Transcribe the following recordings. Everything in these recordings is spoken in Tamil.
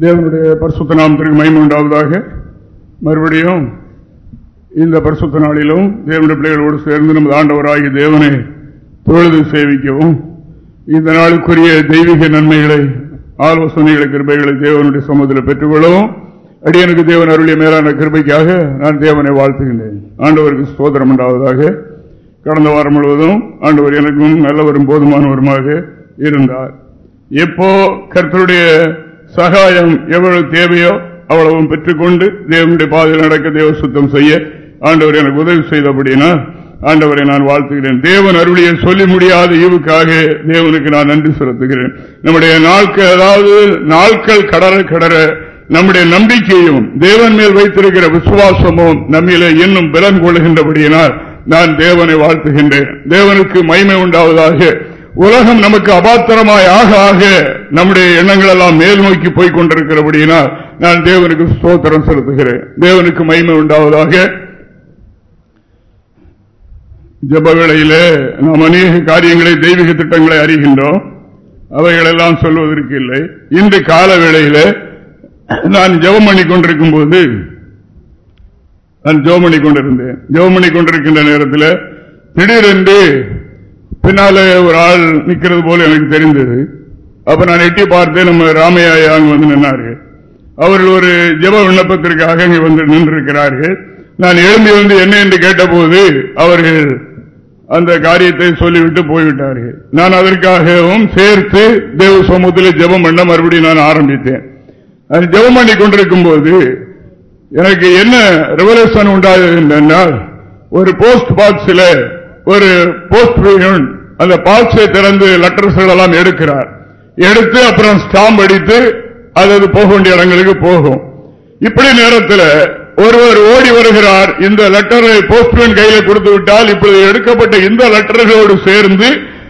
தேவனுடைய பரிசுத்த நாமத்திற்கு மயிமை உண்டாவதாக. மறுபடியும் இந்த பரிசுத்த நாளிலும் தேவனுடைய பிள்ளைகளோடு சேர்ந்து நமது ஆண்டவராகி தேவனை தொழுது சேவிக்கவும். இந்த நாளுக்குரிய தெய்வீக நன்மைகளை ஆலோசனைகளை கிருபைகளை தேவனுடைய சமூகத்தில் பெற்றுக்கொள்ளவும். அடியனுக்கு தேவன் அருளிய மேலான கிருபைக்காக நான் தேவனை வாழ்த்துகின்றேன். ஆண்டவருக்கு சோதனம் உண்டாவதாக. கடந்த வாரம் முழுவதும் ஆண்டவர் எனக்கும் நல்லவரும் போதுமானவருமாக இருந்தார். எப்போ கர்த்தருடைய சகாயம் எவ்வளவு தேவையோ அவ்வளவும் பெற்றுக்கொண்டு தேவனுடைய பாதையில் நடக்க தேவ சுத்தம் செய்ய ஆண்டவர் எனக்கு உதவி செய்தபடினா ஆண்டவரை நான் வாழ்த்துகிறேன். தேவன் அருளிய சொல்லி முடியாத ஈவுக்காக தேவனுக்கு நான் நன்றி செலுத்துகிறேன். நம்முடைய நாட்கள் அதாவது நாட்கள் கடற கடற நம்முடைய நம்பிக்கையும் தேவன் மேல் வைத்திருக்கிற விசுவாசமும் நம்மிலே இன்னும் பலன் கொள்கின்றபடியினால் நான் தேவனை வாழ்த்துகின்றேன். தேவனுக்கு மய்மை உண்டாவதாக உலகம் நமக்கு அபாத்திரமாய் ஆக ஆக நம்முடைய எண்ணங்கள் எல்லாம் மேல் நோக்கி போய் கொண்டிருக்கிறபடியினால் நான் தேவனுக்கு ஸ்தோத்திரம் செலுத்துகிறேன். தேவனுக்கு மயிமை உண்டாவதாக. ஜபவேளையில நாம் அநேக காரியங்களை தெய்வீக திட்டங்களை அறிகின்றோம். அவைகளெல்லாம் சொல்வதற்கு இல்லை. இன்று கால வேளையில நான் ஜபம் பண்ணி கொண்டிருக்கும் போது நான் ஜோம் பண்ணி கொண்டிருந்தேன் ஜோம் பண்ணி கொண்டிருக்கின்ற நேரத்தில் திடீரென்று பின்னால ஒரு ஆள் நிற்கிறது போல எனக்கு தெரிந்தது. அப்ப நான் எட்டி பார்த்தேன் நம்ம ராமையா அங்கு வந்து நின்னார்கள் அவர்கள் ஒரு ஜப விண்ணப்பத்திற்காக அங்கே வந்து நின்றிருக்கிறார்கள். நான் எழும்பி வந்து என்ன என்று கேட்டபோது அவர்கள் அந்த காரியத்தை சொல்லிவிட்டு போய்விட்டார்கள். நான் அதற்காகவும் சேர்த்து தேவ சமூகத்தில் ஜபம் பண்ண மறுபடியும் நான் ஆரம்பித்தேன். அது ஜபம் பண்ணி கொண்டிருக்கும் போது எனக்கு என்ன ரெவலேஷன் உண்டாகிறது என்றால் ஒரு போஸ்ட் பாக்ஸில் ஒரு போஸ்ட் அந்த பாக்ஸை திறந்து லெட்டர்ஸ்கள் எல்லாம் எடுக்கிறார். எடுத்து அப்புறம் ஸ்டாம்ப் அடித்து அது போக வேண்டிய இடங்களுக்கு போகும். இப்படி நேரத்தில் ஒருவர் ஓடி வருகிறார். இந்த லெட்டரை போஸ்ட்மேன் கையில கொடுத்து விட்டால் இப்பொழுது எடுக்கப்பட்ட இந்த லெட்டர்களோடு சேர்ந்து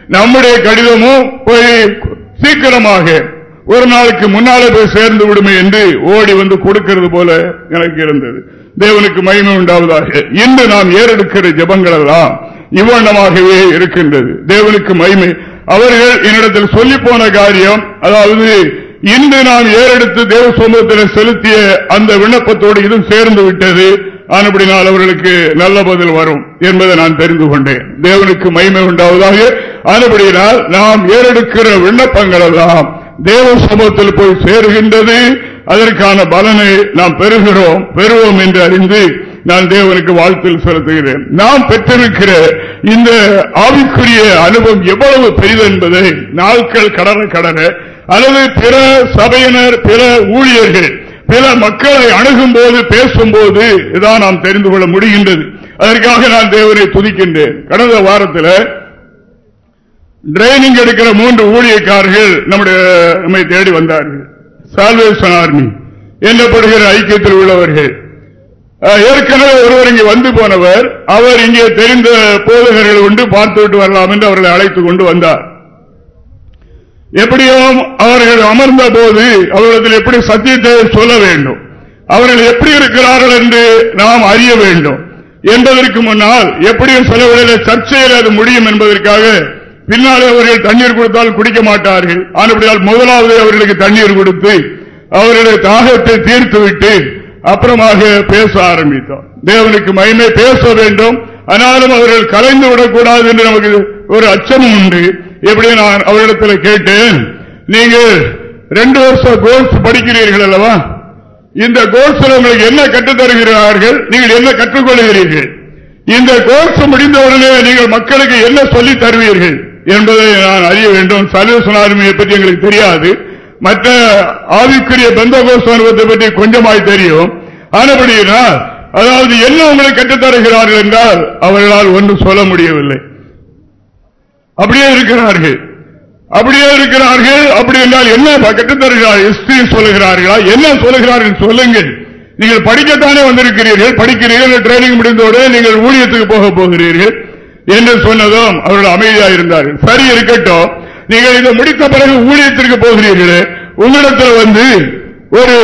நம்முடைய கடிதமும் போய் சீக்கிரமாக ஒரு நாளுக்கு முன்னாலே போய் சேர்ந்து விடுமே என்று ஓடி வந்து கொடுக்கிறது போல எனக்கு இருந்தது. தேவனுக்கு மகிமை உண்டாவதாக. இன்று நாம் ஏறெடுக்கிற ஜபங்கள் எல்லாம் இவ்வண்ணமாகவே இருக்கின்றது. தேவனுக்கு மகிமை. அவர்கள் என்னிடத்தில் சொல்லி போன காரியம் அதாவது இன்று நாம் ஏறெடுத்து தேவ சமூகத்தில் செலுத்திய அந்த விண்ணப்பத்தோடு இதுவும் சேர்ந்து விட்டது. ஆனப்படினால் அவர்களுக்கு நல்ல பதில் வரும் என்பதை நான் தெரிந்து கொண்டேன். தேவனுக்கு மகிமை உண்டாவதாக. ஆனப்படினால் நாம் ஏறெடுக்கிற விண்ணப்பங்கள் எல்லாம் தேவ சமூகத்தில் போய் சேருகின்றது. அதற்கான பலனை நாம் பெறுகிறோம் பெறுவோம் என்று அறிந்து நான் தேவனுக்கு வாழ்த்தில் செலுத்துகிறேன். நாம் பெற்றிருக்கிற இந்த ஆவிக்குரிய அனுபவம் எவ்வளவு பெரியது என்பதை நாட்கள் கடன கடன அல்லது பிற சபையினர் பிற ஊழியர்கள் பிற மக்களை அணுகும் போது பேசும்போது இதான் நாம் தெரிந்து கொள்ள முடிகின்றது. அதற்காக நான் தேவரை துதிக்கின்றேன். கடந்த வாரத்தில் ட்ரைனிங் எடுக்கிற மூன்று ஊழியக்காரர்கள் நம்முடைய நம்மை தேடி வந்தார்கள். சால்வேஷன் ஆர்மி என்னப்படுகிற ஐக்கியத்தில் உள்ளவர்கள். ஏற்கனவே ஒருவர் இங்கே வந்து போனவர் அவர் இங்கே தெரிந்த போதகர்கள் உண்டு பார்த்துவிட்டு வரலாம் என்று அவர்களை அழைத்துக் கொண்டு வந்தார். எப்படியும் அவர்கள் அமர்ந்த போது அவர்களிடத்தில் எப்படி சத்தியத்தை சொல்ல வேண்டும் அவர்கள் எப்படி இருக்கிறார்கள் என்று நாம் அறிய வேண்டும். என்பதற்கு முன்னால் எப்படியும் சில வேளையில் சர்ச்சையில் அது முடியும் என்பதற்காக பின்னாலே அவர்கள் தண்ணீர் கொடுத்தால் குடிக்க மாட்டார்கள். ஆனப்படியால் முதலாவது அவர்களுக்கு தண்ணீர் கொடுத்து அவர்களுடைய தாகத்தை தீர்த்துவிட்டு அப்புறமாக பேச ஆரம்பித்தோம். தேவனுக்கு மயமே பேச வேண்டும். ஆனாலும் அவர்கள் கலைந்து விடக்கூடாது என்று நமக்கு ஒரு அச்சமும் உண்டு. எப்படி நான் அவரிடத்தில் கேட்டேன். நீங்கள் ரெண்டு வருஷம் கோர்ஸ் படிக்கிறீர்கள் அல்லவா? இந்த கோர்ஸில் உங்களுக்கு என்ன கற்றுத்தருகிறார்கள் நீங்கள் என்ன கற்றுக்கொள்கிறீர்கள் இந்த கோர்ஸ் முடிந்தவுடனே நீங்கள் மக்களுக்கு என்ன சொல்லி தருவீர்கள் என்பதை நான் அறிய வேண்டும். சர்வசன ஆர்மியை பற்றி எங்களுக்கு தெரியாது. மற்ற ஆவிக்குரிய பந்தகோஷ் அனுபவத்தை பற்றி கொஞ்சமாய் தெரியும். ஆனபடியினால் அதாவது என்ன உங்களை கற்றுத்தருகிறார்கள் என்றால் அவர்களால் ஒன்றும் சொல்ல முடியவில்லை. அப்படியே இருக்கிறார்கள். அப்படியே இருக்கிறார்கள். அப்படி என்றால் என்ன கற்றுத்தருகிறார்கள் ஹிஸ்டரி சொல்லுகிறார்களா? என்ன சொல்லுகிறார்கள்? சொல்லுங்கள். நீங்கள் படிக்கத்தானே வந்திருக்கிறீர்கள். படிக்கிறீர்கள். ட்ரைனிங் முடிந்தோடு நீங்கள் ஊழியத்துக்கு போக போகிறீர்கள். என்று சொன்னதும் அவர்கள் அமைதியாக இருந்தார்கள். சரி இருக்கட்டும். நீங்கள் இதை முடித்த பிறகு ஊழியத்திற்கு போகிறீர்களே உங்களிடத்தில் வந்து ஒரு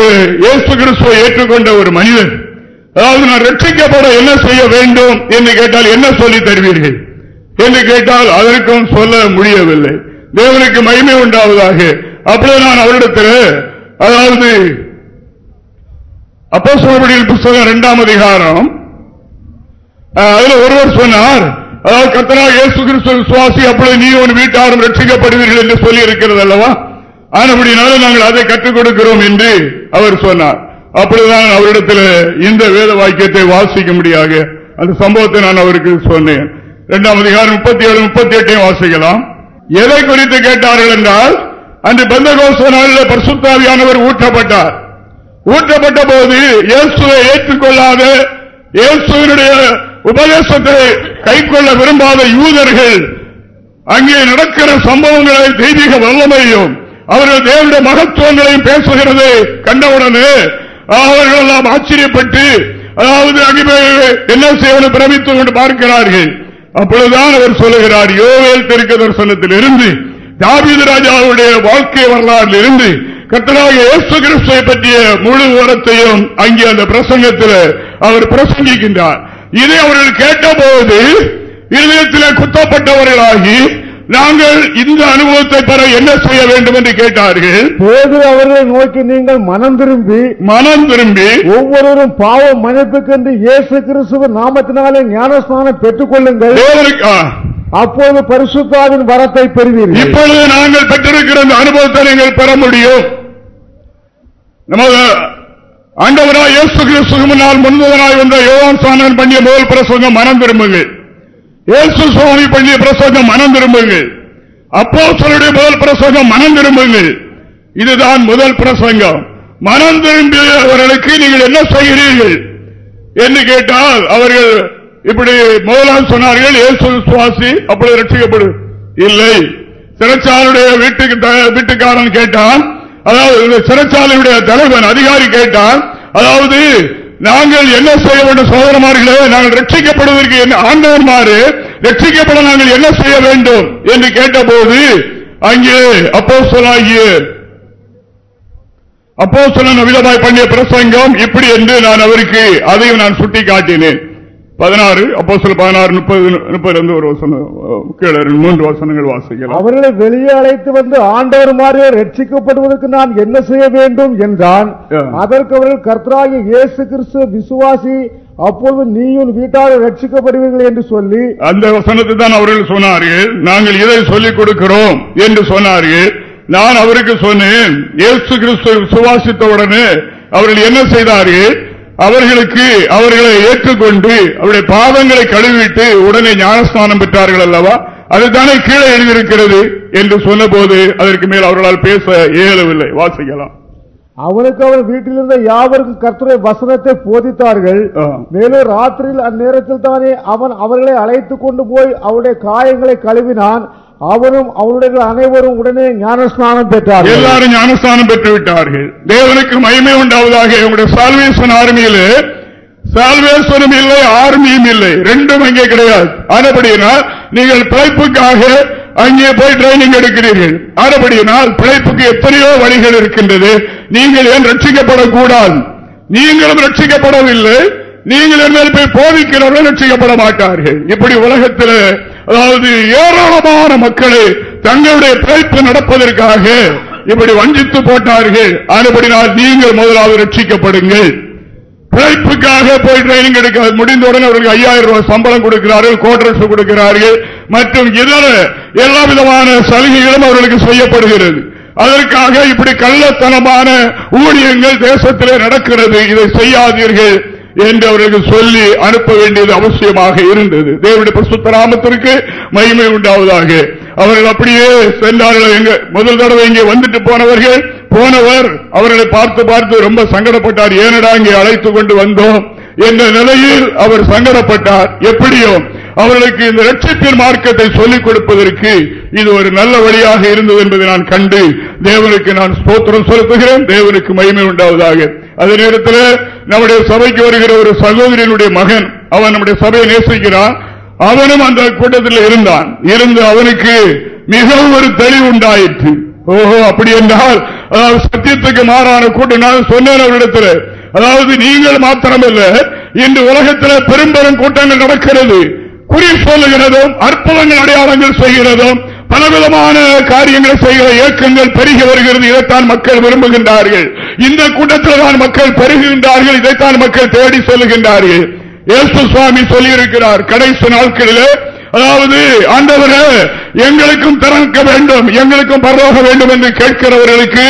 இயேசு கிறிஸ்துவை ஏற்றுக்கொண்ட ஒரு மனிதன் அதாவது நான் ரட்சிக்கப்பட என்ன செய்ய வேண்டும் என்று கேட்டால் என்ன சொல்லி தருவீர்கள்? என்று கேட்டால் அதற்கும் சொல்ல முடியவில்லை. தேவனுக்கு மகிமை உண்டாவதாக. அப்படியே நான் அவரிடத்தில் அதாவது அப்போ சொல்படியில் புஸ்தகம் இரண்டாம் அதிகாரம் அதில் ஒருவர் சொன்னார் அதாவது கத்தனா இயேசு கிறிஸ்து சுவாசி அப்படியே நீ உன் வீட்டாரும் ரட்சிக்கப்படுவீர்கள் என்று சொல்லி இருக்கிறது அல்லவா? ஆனபடினால நாங்கள் அதை கற்றுக் கொடுக்கிறோம் என்று அவர் சொன்னார். அப்படிதான் அவரிடத்தில் இந்த வேத வாக்கியத்தை வாசிக்க முடியாது அந்த சம்பவத்தை நான் அவருக்கு சொன்னேன். இரண்டாம் அதிகாரம் முப்பத்தி ஏழு முப்பத்தி எட்டையும் வாசிக்கலாம். எதை குறித்து கேட்டார்கள் என்றால் அந்த பந்தகோச நாளில் பரிசுத்தாவியானவர் ஊற்றப்பட்டார். ஊற்றப்பட்ட போது இயேசுவை ஏற்றுக்கொள்ளாத இயேசுவனுடைய உபதேசத்தை கைக்கொள்ள விரும்பாத யூதர்கள் அங்கே நடக்கிற சம்பவங்களை தெய்வீக வல்லமையும் அவர்கள் தேவனுடைய மகத்துவங்களையும் பேசுகிறது கண்டவுடனே அவர்கள் எல்லாம் ஆச்சரியப்பட்டு அதாவது அங்கே என்ன செய்வன பிரமித்துக் கொண்டு பார்க்கிறார்கள். அப்பொழுதுதான் அவர் சொல்லுகிறார் யோவேல் தெற்கு தரிசனத்தில் இருந்து தாபீது ராஜாவுடைய வாழ்க்கை வரலாறில் இருந்து கத்தனாக இயேசு கிறிஸ்துவை பற்றிய முழு விவரத்தையும் அங்கே அந்த பிரசங்கத்தில் அவர் பிரசங்கிக்கின்றார். இதை அவர்கள் கேட்டபோது இதயத்தில் குத்தப்பட்டவர்களாகி நாங்கள் இந்த அனுபவத்தை பெற என்ன செய்ய வேண்டும்? என்று கேட்டார்கள். பேது அவர்களை நோக்கி நீங்கள் மனம் திரும்பி மனம் திரும்பி ஒவ்வொருவரும் பாவம் மன்னிப்புக்கு என்று இயேசு கிறிஸ்துவ நாமத்தினாலே ஞானஸ்தானம் பெற்றுக் கொள்ளுங்கள். அப்போது பரிசுத்தாவின் வரத்தை பெறுவீர்கள். இப்பொழுது நாங்கள் பெற்றிருக்கிற அனுபவத்தை நீங்கள் பெற முடியும். நமது ஆண்டவராய் இயேசு கிறிஸ்துக்கு முன்னால் வந்த யோகான் சாணன் பண்ணிய முதல் பிரசங்கம் மனம் திரும்புங்கள் இயேசு சுவாமி பண்ணிய பிரசங்கம் மனம் திரும்புங்கள் அப்போ முதல் பிரசங்கம் மனம் திரும்புங்கள் இதுதான் முதல் பிரசங்கம். மனம் திரும்பியவர்களுக்கு நீங்கள் என்ன செய்கிறீர்கள்? என்று கேட்டால் அவர்கள் இப்படி முதலாம் சொன்னார்கள் இயேசு சுவாசி அப்பொழுது ரட்சிக்கப்படும் இல்லை. சிறைச்சாலையுடைய வீட்டுக்கு த- வீட்டுக்காரன் கேட்டான் அதாவது இந்த சிறைச்சாலையுடைய தலைவன் அதிகாரி கேட்டான் அதாவது நாங்கள் என்ன செய்ய வேண்டும் சோதரமார்களே நாங்கள் ரட்சிக்கப்படுவதற்கு என்ன ஆண்டவன்மாறு ரட்சிக்கப்பட நாங்கள் என்ன செய்ய வேண்டும் என்று கேட்டபோது அங்கே அப்போ சொல்லாகிய அப்போ சொன்ன விதமாய் பண்ணிய பிரசங்கம் இப்படி என்று நான் அவருக்கு அதையும் நான் சுட்டி காட்டினேன் பதினாறு அப்போ சொல்ல பதினாறு முப்பது முப்பது இருந்து ஒரு வசனம் மூன்று வசனங்கள் வாசிக்கலாம். அவர்களை வெளியே அழைத்து வந்து ஆண்டவர் மாதிரியே ரட்சிக்கப்படுவதற்கு நான் என்ன செய்ய வேண்டும் என்றான். அதற்கு அவர்கள் கர்த்தராகிய இயேசு கிறிஸ்து விசுவாசி அப்பொழுது நீயும் வீட்டாரை ரட்சிக்கப்படுவீர்கள் என்று சொல்லி அந்த வசனத்தை தான் அவர்கள் சொன்னார்கள். நாங்கள் இதை சொல்லிக் கொடுக்கிறோம் என்று சொன்னார்கள். நான் அவருக்கு சொன்னேன். இயேசு கிறிஸ்து சுவாசித்தவுடனே அவர்கள் என்ன செய்தார்கள்? அவர்களுக்கு அவர்களை ஏற்றுக்கொண்டு அவருடைய பாதங்களை கழுவிட்டு உடனே ஞானஸ்நானம் பெற்றார்கள் அல்லவா? அதுதானே கீழே எழுதியிருக்கிறது என்று சொன்னபோது அதற்கு மேல் அவர்களால் பேச இயலவில்லை. வாசிக்கலாம். அவனுக்கு அவர் வீட்டில் இருந்த யாவருக்கும் கர்த்தருடைய வசனத்தை போதித்தார்கள். மேலும் ராத்திரியில் அந்நேரத்தில் தானே அவன் அவர்களை அழைத்துக் கொண்டு போய் அவருடைய காயங்களை கழுவினான். அவரும் அவருடைய அனைவரும் உடனே ஞானஸ்நானம் பெற்றார்கள். எல்லாரும் ஞானஸ்தானம் பெற்று விட்டார்கள் தேவனுக்கு மகிமை உண்டாவதாக உங்களுடைய சால்வேஷன் ஆர்மியில் சால்வேஸ்வரம் இல்லை ஆர்மியும் இல்லை ரெண்டும் அங்கே கிடையாது. ஆனபடியினால் நீங்கள் பிழைப்புக்காக அங்கே போய் ட்ரைனிங் எடுக்கிறீர்கள். ஆனபடியினால் பிழைப்புக்கு எத்தனையோ வழிகள் இருக்கின்றது. நீங்கள் ஏன் ரட்சிக்கப்படக்கூடாது? நீங்களும் ரட்சிக்கப்படவில்லை. நீங்கள் என்ன போய் போதிக்கிறவர்கள் ரட்சிக்கப்பட மாட்டார்கள். இப்படி உலகத்தில் அதாவது ஏராளமான மக்களை தங்களுடைய பிழைப்பு நடப்பதற்காக இப்படி வஞ்சித்து போட்டார்கள். ஆனபடினால் நீங்கள் முதலாவது ரட்சிக்கப்படுங்கள். பிழைப்புக்காக போய் ட்ரைனிங் எடுக்க முடிந்தவுடன் அவர்களுக்கு ஐயாயிரம் ரூபாய் சம்பளம் கொடுக்கிறார்கள் கோட்ரஸ் கொடுக்கிறார்கள் மற்றும் இதர எல்லா விதமான சலுகைகளும் அவர்களுக்கு செய்யப்படுகிறது. அதற்காக இப்படி கள்ளத்தனமான ஊழியங்கள் தேசத்திலே நடக்கிறது. இதை செய்யாதீர்கள். என்று அவர்களுக்கு சொல்லி அனுப்ப வேண்டியது அவசியமாக இருந்தது. தேவனுடைய பசுத்தராமத்திற்கு மகிமை உண்டாவதாக. அவர்கள் அப்படியே சென்றார்கள். எங்க முதல் தடவை இங்கே வந்துட்டு போனவர்கள் போனவர் அவர்களை பார்த்து பார்த்து ரொம்ப சங்கடப்பட்டார். ஏனடா இங்கே அழைத்துக் கொண்டு வந்தோம்? என்ற நிலையில் அவர் சங்கடப்பட்டார். எப்படியோ அவர்களுக்கு இந்த லட்சத்தின் மார்க்கத்தை சொல்லிக் கொடுப்பதற்கு இது ஒரு நல்ல வழியாக இருந்தது என்பதை நான் கண்டு தேவனுக்கு நான் ஸ்தோத்திரம் செலுத்துகிறேன். தேவனுக்கு மகிமை உண்டாவதாக. அதே நேரத்தில் நம்முடைய சபைக்கு வருகிற ஒரு சகோதரியனுடைய மகன் அவன் நம்முடைய சபையை நேசிக்கிறான். அவனும் அந்த கூட்டத்தில் இருந்தான். இருந்து அவனுக்கு மிகவும் ஒரு தெளிவு உண்டாயிற்று. ஓஹோ அப்படி என்றால் அதாவது சத்தியத்துக்கு மாறான கூட்டம். நான் சொன்னேன் அவரிடத்தில் அதாவது நீங்கள் மாத்திரமல்ல இன்று உலகத்தில் பெரும்பெரும் கூட்டங்கள் நடக்கிறது. குறி சொல்லுகிறதும் அற்புதங்கள் அடையாளங்கள் செய்கிறதும் பலவிதமான காரியங்களை செய்கிற இயக்கங்கள் பெருகி வருகிறது. இதைத்தான் மக்கள் விரும்புகின்றார்கள். இந்த கூட்டத்தில் தான் மக்கள் பெருகுகின்றார்கள். இதைத்தான் மக்கள் தேடி சொல்லுகின்றார்கள். இயேசு சுவாமி சொல்லியிருக்கிறார் கடைசி நாட்களிலே அதாவது ஆண்டவரே எங்களுக்கும் திறக்க வேண்டும் எங்களுக்கும் பரவாக வேண்டும் என்று கேட்கிறவர்களுக்கு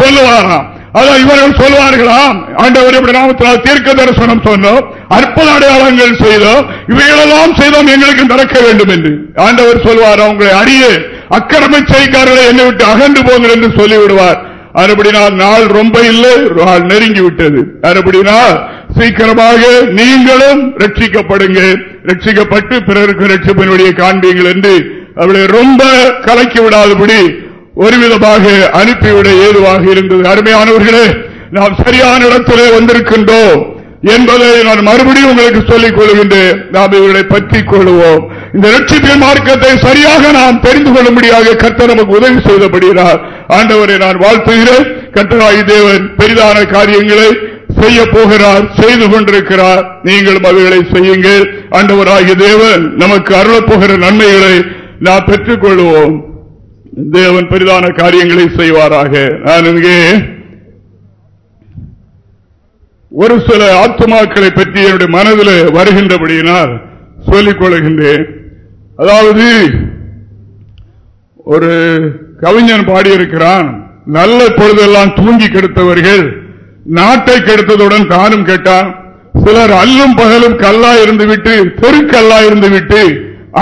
சொல்லுவாராம். அதான் இவர்கள் சொல்வார்களாம் ஆண்டவர் இப்படி நாமத்தினால் தீர்க்க தரிசனம் சொன்னோம் அற்புத அடையாளங்கள் செய்தோம் இவைகளெல்லாம் செய்தோம் எங்களுக்கும் திறக்க வேண்டும் என்று. ஆண்டவர் சொல்வாரா உங்களை அறிய அக்கிரம செய்காரர்களை என்னை விட்டு அகன்று போங்கள் என்று சொல்லிவிடுவார். அறுபடினால் நாள் ரொம்ப இல்லை நாள் நெருங்கி விட்டது அதுபடினால் சீக்கிரமாக நீங்களும் ரட்சிக்கப்படுங்க ரட்சிக்கப்பட்டு பிறருக்கு ரட்சிப்பினுடைய காண்பீங்கள் என்று அவளை ரொம்ப கலக்கி விடாதபடி ஒரு விதமாக அனுப்பிவிட ஏதுவாக இருந்தது. அருமையானவர்களே நாம் சரியான இடத்திலே வந்திருக்கின்றோம் என்பதை நான் மறுபடியும் உங்களுக்கு சொல்லிக் கொள்கின்றேன். நாம் இவர்களை பற்றிக் கொள்வோம். இந்த லட்சிப்பின் மார்க்கத்தை சரியாக நாம் தெரிந்து கொள்ளும்படியாக கர்த்தர் நமக்கு உதவி செய்தபடுகிறார் ஆண்டவரை நான் வாழ்த்துகிறேன். கர்த்தராய் தேவன் பெரிதான காரியங்களை செய்ய போகிறார் செய்து கொண்டிருக்கிறார். நீங்களும் அவைகளை செய்யுங்கள். ஆண்டவராகிய தேவன் நமக்கு அருளப்போகிற நன்மைகளை நாம் பெற்றுக் கொள்வோம் தேவன் பெரிதான காரியங்களை செய்வாராக. நான் இங்கே ஒரு சில ஆத்மாக்களை பற்றி என்னுடைய மனதில் வருகின்றபடியினால் சொல்லிக் கொள்கின்றேன். அதாவது ஒரு கவிஞன் பாடியிருக்கிறான் நல்ல பொழுதெல்லாம் தூங்கி கெடுத்தவர்கள் நாட்டை கெடுத்ததுடன் தானும் கேட்டான் சிலர் அல்லும் பகலும் கல்லா இருந்து விட்டு தெருக்கல்லா இருந்து விட்டு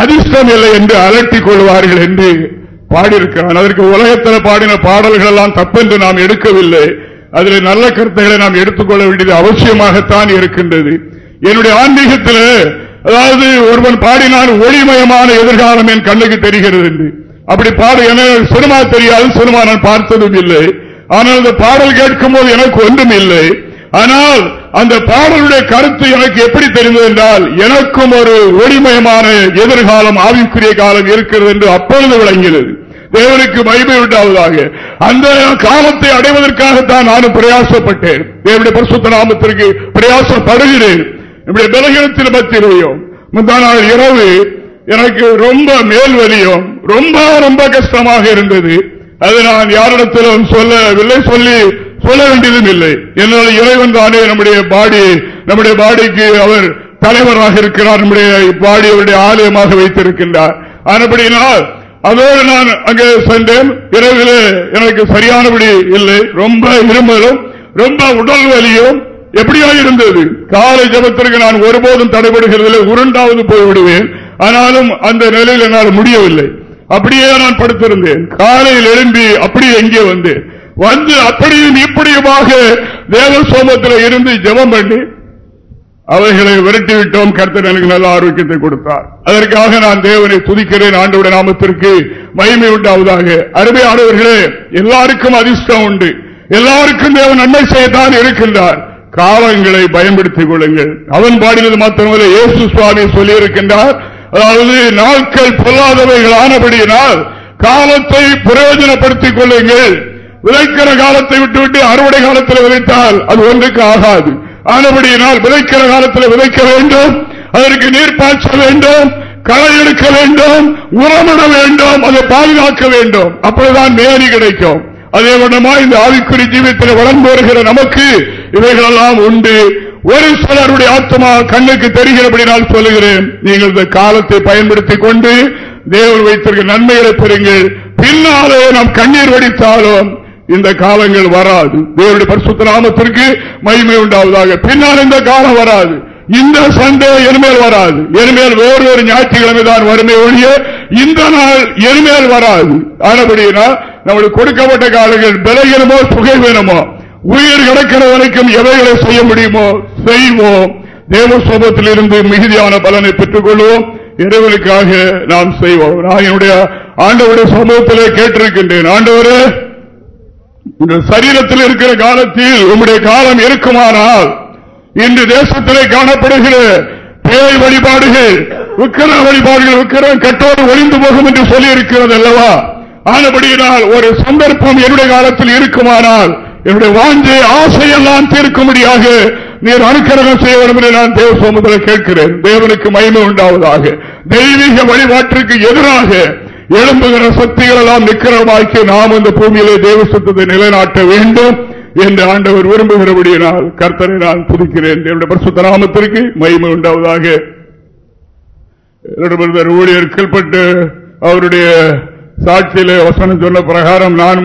அதிர்ஷ்டம் இல்லை என்று அலட்டிக் கொள்வார்கள் என்று பாடியிருக்கிறான். அதற்கு உலகத்தில் பாடின பாடல்கள் எல்லாம் தப்பென்று நாம் எடுக்கவில்லை. அதில் நல்ல கருத்துக்களை நாம் எடுத்துக்கொள்ள வேண்டியது அவசியமாகத்தான் இருக்கின்றது. என்னுடைய ஆன்மீகத்தில் அதாவது ஒருவன் பாடினால் ஒளிமயமான எதிர்காலம் என் கண்ணுக்கு தெரிகிறது என்று. அப்படி பாடு என சினிமா தெரியாது சினிமா நான் பார்த்ததும் இல்லை. ஆனால் அந்த பாடல் கேட்கும் போது எனக்கு ஒன்றும் இல்லை. ஆனால் அந்த பாடலுடைய கருத்து எனக்கு எப்படி தெரிந்தது என்றால் எனக்கும் ஒரு ஒளிமயமான எதிர்காலம் ஆவிக்குரிய காலம் இருக்கிறது என்று அப்பொழுது விளங்கியது. தேவனுக்கு மகிமை உண்டாவதாக. அந்த காலத்தை அடைவதற்காகத்தான் நானும் பிரயாசப்பட்டேன். தேவனுடைய பரிசுத்த நாமத்திற்கு பிரயாசப்படுகிறேன். நம்முடைய பலகீனத்தில் மத்தியிலையும் முந்தானால் இரவு எனக்கு ரொம்ப மேல் வலியும் ரொம்ப ரொம்ப கஷ்டமாக இருந்தது. அது நான் யாரிடத்திலும் சொல்லவில்லை சொல்லி சொல்ல வேண்டியதும் இல்லை. என்னால் இறைவன் தானே நம்முடைய பாடி நம்முடைய பாடிக்கு அவர் தலைவராக இருக்கிறார் நம்முடைய பாடி அவருடைய ஆலயமாக வைத்திருக்கின்றார். ஆனபடியினால் அதோடு நான் அங்கே சென்றேன். இரவில் எனக்கு சரியானபடி இல்லை. ரொம்ப இருமலும் ரொம்ப உடல் வலியும் எப்படியா இருந்தது காலை ஜபத்திற்கு நான் ஒருபோதும் தடைபடுகிறதில்லை உருண்டாவது போய்விடுவேன். ஆனாலும் அந்த நிலையில் என்னால் முடியவில்லை. அப்படியே நான் படுத்திருந்தேன். காலையில் எழும்பி அப்படியே எங்கே வந்தேன். வந்து அப்படியும் இப்படியுமாக தேவ சோமத்தில் இருந்து ஜபம் பண்ணி அவைகளை விரட்டி விட்டோம் கருத்தர் எனக்கு நல்ல ஆரோக்கியத்தை கொடுத்தார். அதற்காக நான் தேவனை துதிக்கிறேன். ஆண்டோட நாமத்திற்கு மகிமை உண்டாவதாக. அருமையானவர்களே எல்லாருக்கும் அதிர்ஷ்டம் உண்டு. எல்லாருக்கும் தேவன் நன்மை செய்யத்தான் இருக்கின்றார். காலங்களை பயன்படுத்திக் கொள்ளுங்கள். அவன் பாடினது மாத்திரமல்ல இயேசு சுவாமி சொல்லியிருக்கின்றார். அதாவது நாட்கள் பொல்லாதவைகள் ஆனபடியினால் காலத்தை பிரயோஜனப்படுத்திக் கொள்ளுங்கள். விதைக்கிற காலத்தை விட்டுவிட்டு அறுவடை காலத்தில் விதைத்தால் அது ஒன்றுக்கு ஆகாது. ஆனபடியினால் விதைக்கிற காலத்தில் விதைக்க வேண்டும். அதற்கு நீர் பாய்ச்ச வேண்டும். களை எடுக்க வேண்டும். உரமிட வேண்டும். அதை பாதுகாக்க வேண்டும். அப்படிதான் மேரி கிடைக்கும். அதே விடமா இந்த ஆவிக்குறி ஜீவித்தில் வளர்ந்து வருகிற நமக்கு இவைகளெல்லாம் உண்டு. ஒரு சிலருடைய ஆத்மா கண்ணுக்கு தெரிகிறபடி நான் சொல்லுகிறேன். நீங்கள் இந்த காலத்தை பயன்படுத்திக் கொண்டு தேவன் வைத்திருக்க நன்மைகளை பெறுங்கள். பின்னாலே நாம் கண்ணீர் வடித்தாலும் இந்த காலங்கள் வராது. தேவருடைய பரிசுத்த நாமத்திற்கு மகிமை உண்டாவதாக. பின்னால் இந்த காலம் வராது. இந்த சண்டே எருமேல் வராது. எருமேல் வேறு ஒரு ஞாயிற்றுக்கிழமை தான் வறுமை ஒழிய இந்த நாள் எருமேல் வராது. ஆனபடினா நம்மளுக்கு கொடுக்கப்பட்ட காலங்கள் விலைகிறமோ சுகை வேணுமோ உயிர் கிடக்கிற வரைக்கும் எவைகளை செய்ய முடியுமோ செய்வோம். தேவ சோபத்தில் இருந்து மிகுதியான பலனை பெற்றுக் கொள்வோம் இறைவனுக்காக நாம் செய்வோம். நான் என்னுடைய ஆண்டவருடைய சமூகத்திலே கேட்டிருக்கின்றேன். ஆண்டவரு இந்த சரீரத்தில் இருக்கிற காலத்தில் உங்களுடைய காலம் இருக்குமானால் இன்று தேசத்திலே காணப்படுகிற பேய் வழிபாடுகள் உக்கிர வழிபாடுகள் உக்கிரம் கட்டோடு ஒளிந்து போகும் என்று சொல்லி இருக்கிறது அல்லவா ஆனபடியினால் ஒரு சந்தர்ப்பம் என்னுடைய காலத்தில் இருக்குமானால் என்னுடைய வாஞ்சை ஆசையெல்லாம் தீர்க்கும்படியாக நீர் அனுக்கிரகம் செய்ய வேண்டும் என்று நான் தேவ சோமத்தில் கேட்கிறேன். தேவனுக்கு மயிமை உண்டாவதாக. தெய்வீக வழிபாட்டிற்கு எதிராக எழும்புகிற சக்திகள் எல்லாம் நிக்கிறமாக்கி நாம் இந்த பூமியிலே தேவ சத்தத்தை நிலைநாட்ட வேண்டும் என்று ஆண்டவர் விரும்புகிறபடியினால் கர்த்தனை நான் புதுக்கிறேன் என்னுடைய பரிசுத்த நாமத்திற்கு மயிமை உண்டாவதாக. ஊழியர் கீழ்பட்டு அவருடைய சாட்சியில வசனம் சொன்ன பிரகாரம் நான்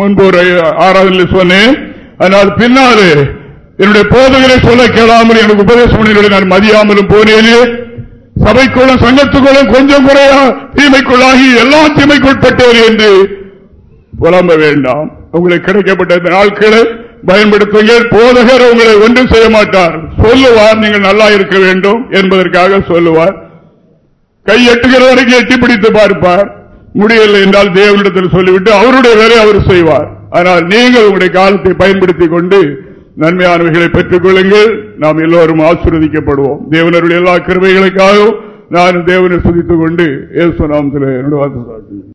முன்பு ஒரு ஆராதனை சொன்னேன். ஆனால் பின்னாலே என்னுடைய போதகரை சொல்ல கேளாமல் எனக்கு உபதேசம் நான் மதியாமலும் போனேனே. சபைக்குள்ளும் சங்கத்துக்குள்ளும் கொஞ்சம் குறையா தீமைக்குள்ளாகி எல்லாம் தீமைக்குட்பட்டவர் என்று புலம்ப வேண்டாம். உங்களுக்கு கிடைக்கப்பட்ட நாட்களை பயன்படுத்துங்கள் போதகர் உங்களை ஒன்றும் செய்ய மாட்டார். சொல்லுவார் நீங்கள் நல்லா இருக்க வேண்டும் என்பதற்காக சொல்லுவார். கை எட்டுகிற வரைக்கும் எட்டி பிடித்து பார்ப்பார். முடியவில்லை என்றால் தேவனிடத்தில் சொல்லிவிட்டு அவருடைய வேலை அவர் செய்வார். ஆனால் நீங்கள் உங்களுடைய காலத்தை பயன்படுத்திக் கொண்டு நன்மையானவைகளை பெற்றுக் கொள்ளுங்கள். நாம் எல்லோரும் ஆசீர்வதிக்கப்படுவோம். தேவனருடைய எல்லா கிருமைகளுக்காகவும் நான் தேவனை சுதித்துக் கொண்டு ஏசுநாமத்தில் என்னுடைய வார்த்தை